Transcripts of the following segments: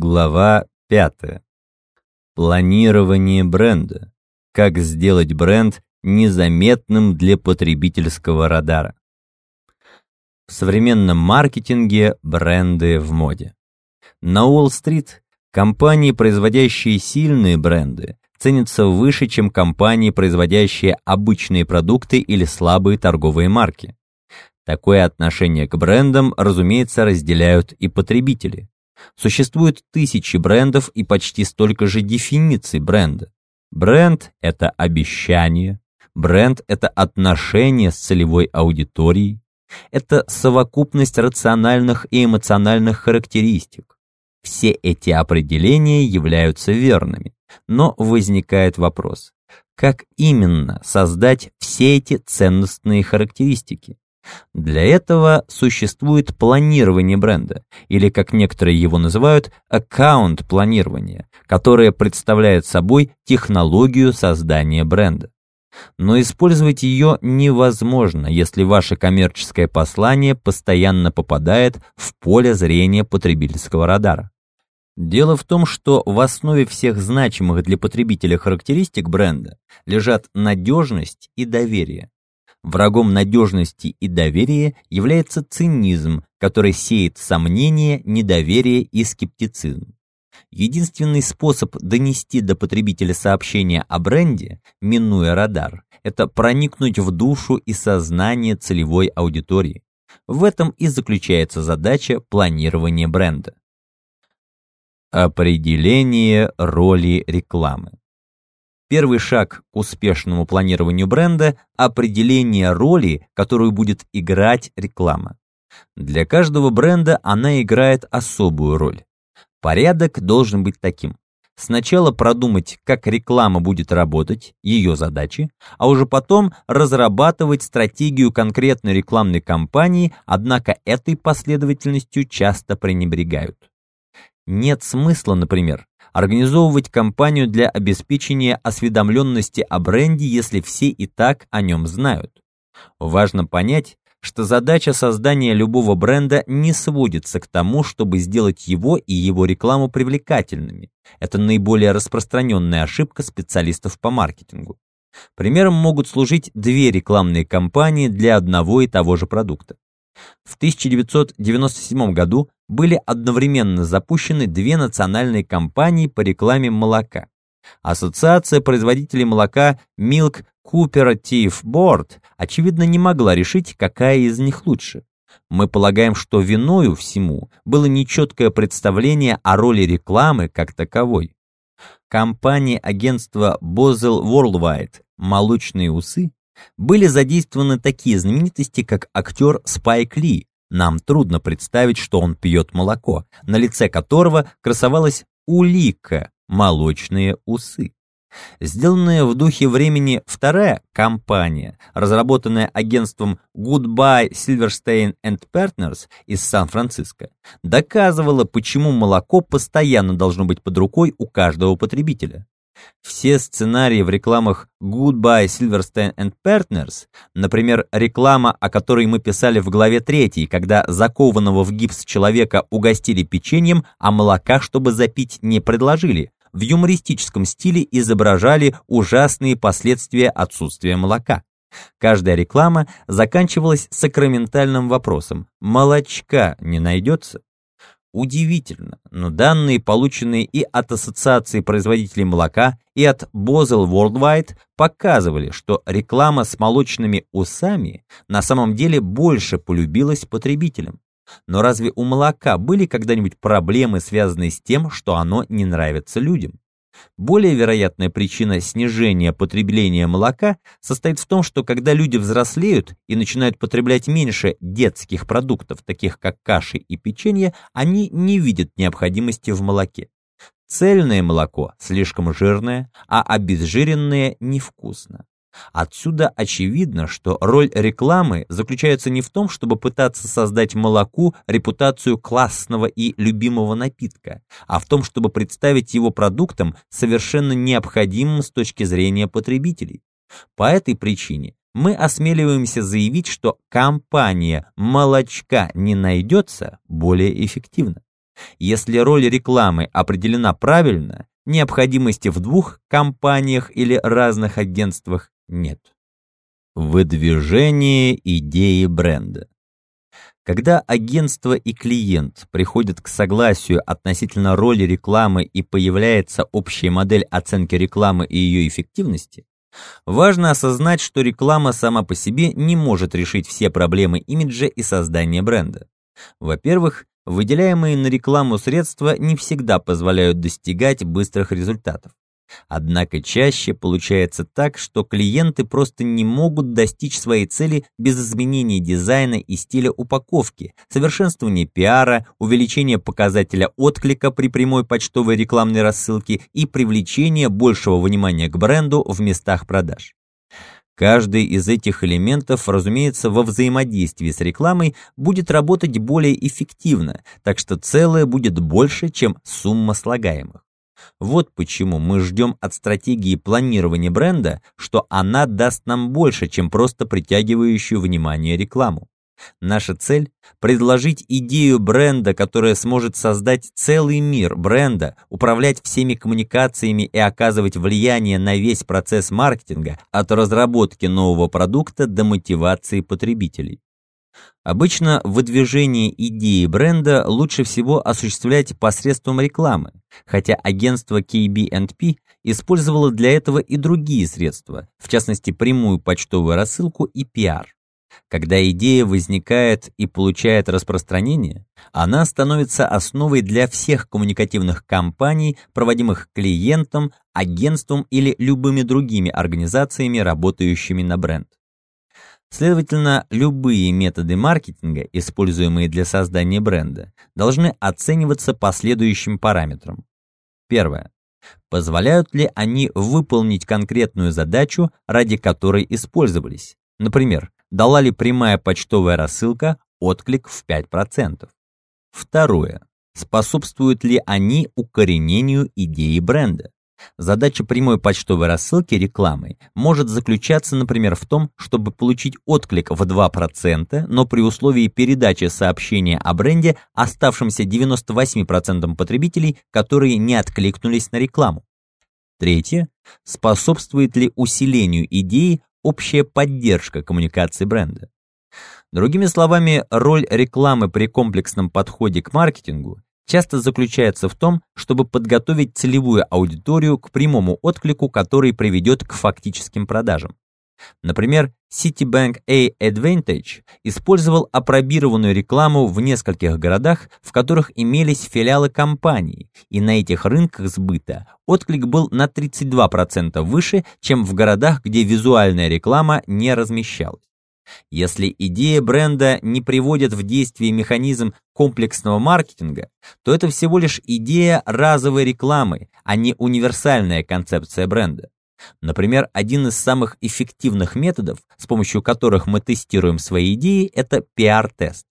Глава 5. Планирование бренда. Как сделать бренд незаметным для потребительского радара. В современном маркетинге бренды в моде. На Уолл-стрит компании, производящие сильные бренды, ценятся выше, чем компании, производящие обычные продукты или слабые торговые марки. Такое отношение к брендам, разумеется, разделяют и потребители. Существует тысячи брендов и почти столько же дефиниций бренда. Бренд – это обещание, бренд – это отношение с целевой аудиторией, это совокупность рациональных и эмоциональных характеристик. Все эти определения являются верными, но возникает вопрос, как именно создать все эти ценностные характеристики? Для этого существует планирование бренда, или, как некоторые его называют, аккаунт-планирование, которое представляет собой технологию создания бренда. Но использовать ее невозможно, если ваше коммерческое послание постоянно попадает в поле зрения потребительского радара. Дело в том, что в основе всех значимых для потребителя характеристик бренда лежат надежность и доверие. Врагом надежности и доверия является цинизм, который сеет сомнения, недоверие и скептицизм. Единственный способ донести до потребителя сообщение о бренде, минуя радар, это проникнуть в душу и сознание целевой аудитории. В этом и заключается задача планирования бренда. Определение роли рекламы. Первый шаг к успешному планированию бренда – определение роли, которую будет играть реклама. Для каждого бренда она играет особую роль. Порядок должен быть таким. Сначала продумать, как реклама будет работать, ее задачи, а уже потом разрабатывать стратегию конкретной рекламной кампании, однако этой последовательностью часто пренебрегают. Нет смысла, например, организовывать кампанию для обеспечения осведомленности о бренде, если все и так о нем знают. Важно понять, что задача создания любого бренда не сводится к тому, чтобы сделать его и его рекламу привлекательными. Это наиболее распространенная ошибка специалистов по маркетингу. Примером могут служить две рекламные кампании для одного и того же продукта. В 1997 году были одновременно запущены две национальные кампании по рекламе молока. Ассоциация производителей молока Milk Cooperative Board, очевидно, не могла решить, какая из них лучше. Мы полагаем, что виною всему было нечеткое представление о роли рекламы как таковой. Компании агентства Bozell Worldwide «Молочные усы» были задействованы такие знаменитости, как актер Спайк Ли. Нам трудно представить, что он пьет молоко, на лице которого красовалась улика – молочные усы. Сделанная в духе времени вторая кампания, разработанная агентством Goodbye Silverstein and Partners из Сан-Франциско, доказывала, почему молоко постоянно должно быть под рукой у каждого потребителя. Все сценарии в рекламах Goodbye Silverstein and Partners, например, реклама, о которой мы писали в главе 3, когда закованного в гипс человека угостили печеньем, а молока, чтобы запить, не предложили, в юмористическом стиле изображали ужасные последствия отсутствия молока. Каждая реклама заканчивалась сакраментальным вопросом «Молочка не найдется?» Удивительно, но данные, полученные и от Ассоциации производителей молока, и от Bozell Worldwide, показывали, что реклама с молочными усами на самом деле больше полюбилась потребителям. Но разве у молока были когда-нибудь проблемы, связанные с тем, что оно не нравится людям? Более вероятная причина снижения потребления молока состоит в том, что когда люди взрослеют и начинают потреблять меньше детских продуктов, таких как каши и печенье, они не видят необходимости в молоке. Цельное молоко слишком жирное, а обезжиренное невкусно. Отсюда очевидно, что роль рекламы заключается не в том, чтобы пытаться создать молоку репутацию классного и любимого напитка, а в том, чтобы представить его продуктом совершенно необходимым с точки зрения потребителей. По этой причине мы осмеливаемся заявить, что компания «молочка не найдется» более эффективна. Если роль рекламы определена правильно, необходимости в двух компаниях или разных агентствах нет. Выдвижение идеи бренда. Когда агентство и клиент приходят к согласию относительно роли рекламы и появляется общая модель оценки рекламы и ее эффективности, важно осознать, что реклама сама по себе не может решить все проблемы имиджа и создания бренда. Во-первых, выделяемые на рекламу средства не всегда позволяют достигать быстрых результатов. Однако чаще получается так, что клиенты просто не могут достичь своей цели без изменения дизайна и стиля упаковки, совершенствования пиара, увеличения показателя отклика при прямой почтовой рекламной рассылке и привлечения большего внимания к бренду в местах продаж. Каждый из этих элементов, разумеется, во взаимодействии с рекламой будет работать более эффективно, так что целое будет больше, чем сумма слагаемых. Вот почему мы ждем от стратегии планирования бренда, что она даст нам больше, чем просто притягивающую внимание рекламу. Наша цель – предложить идею бренда, которая сможет создать целый мир бренда, управлять всеми коммуникациями и оказывать влияние на весь процесс маркетинга от разработки нового продукта до мотивации потребителей. Обычно выдвижение идеи бренда лучше всего осуществлять посредством рекламы, хотя агентство KB&P использовало для этого и другие средства, в частности прямую почтовую рассылку и пиар. Когда идея возникает и получает распространение, она становится основой для всех коммуникативных кампаний, проводимых клиентом, агентством или любыми другими организациями, работающими на бренд. Следовательно, любые методы маркетинга, используемые для создания бренда, должны оцениваться по следующим параметрам. Первое. Позволяют ли они выполнить конкретную задачу, ради которой использовались? Например, дала ли прямая почтовая рассылка отклик в 5%? Второе. Способствуют ли они укоренению идеи бренда? Задача прямой почтовой рассылки рекламы может заключаться, например, в том, чтобы получить отклик в 2%, но при условии передачи сообщения о бренде оставшимся 98% потребителей, которые не откликнулись на рекламу. Третье. Способствует ли усилению идеи общая поддержка коммуникации бренда? Другими словами, роль рекламы при комплексном подходе к маркетингу часто заключается в том, чтобы подготовить целевую аудиторию к прямому отклику, который приведет к фактическим продажам. Например, Citibank A Advantage использовал апробированную рекламу в нескольких городах, в которых имелись филиалы компании, и на этих рынках сбыта отклик был на 32% выше, чем в городах, где визуальная реклама не размещалась. Если идея бренда не приводит в действие механизм комплексного маркетинга, то это всего лишь идея разовой рекламы, а не универсальная концепция бренда. Например, один из самых эффективных методов, с помощью которых мы тестируем свои идеи, это пиар-тест.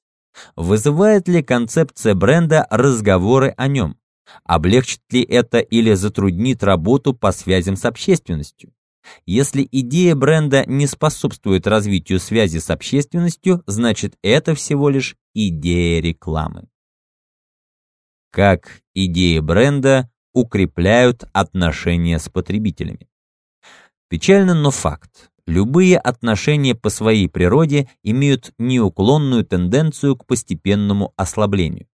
Вызывает ли концепция бренда разговоры о нем? Облегчит ли это или затруднит работу по связям с общественностью? Если идея бренда не способствует развитию связи с общественностью, значит это всего лишь идея рекламы. Как идеи бренда укрепляют отношения с потребителями? Печально, но факт. Любые отношения по своей природе имеют неуклонную тенденцию к постепенному ослаблению.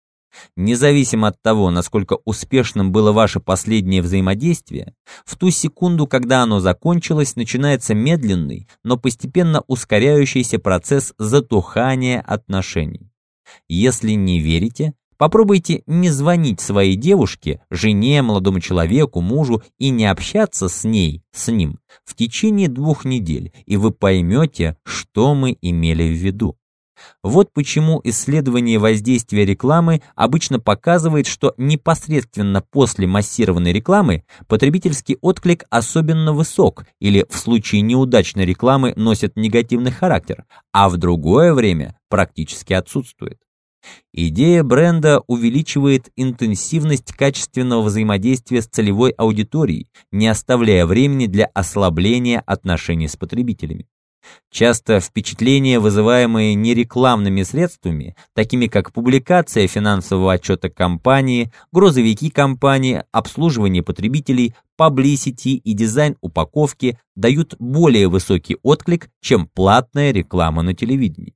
Независимо от того, насколько успешным было ваше последнее взаимодействие, в ту секунду, когда оно закончилось, начинается медленный, но постепенно ускоряющийся процесс затухания отношений. Если не верите, попробуйте не звонить своей девушке, жене, молодому человеку, мужу и не общаться с ней, с ним, в течение двух недель, и вы поймете, что мы имели в виду. Вот почему исследование воздействия рекламы обычно показывает, что непосредственно после массированной рекламы потребительский отклик особенно высок или в случае неудачной рекламы носит негативный характер, а в другое время практически отсутствует. Идея бренда увеличивает интенсивность качественного взаимодействия с целевой аудиторией, не оставляя времени для ослабления отношений с потребителями. Часто впечатления, вызываемые нерекламными средствами, такими как публикация финансового отчета компании, грузовики компании, обслуживание потребителей, паблисити и дизайн упаковки, дают более высокий отклик, чем платная реклама на телевидении.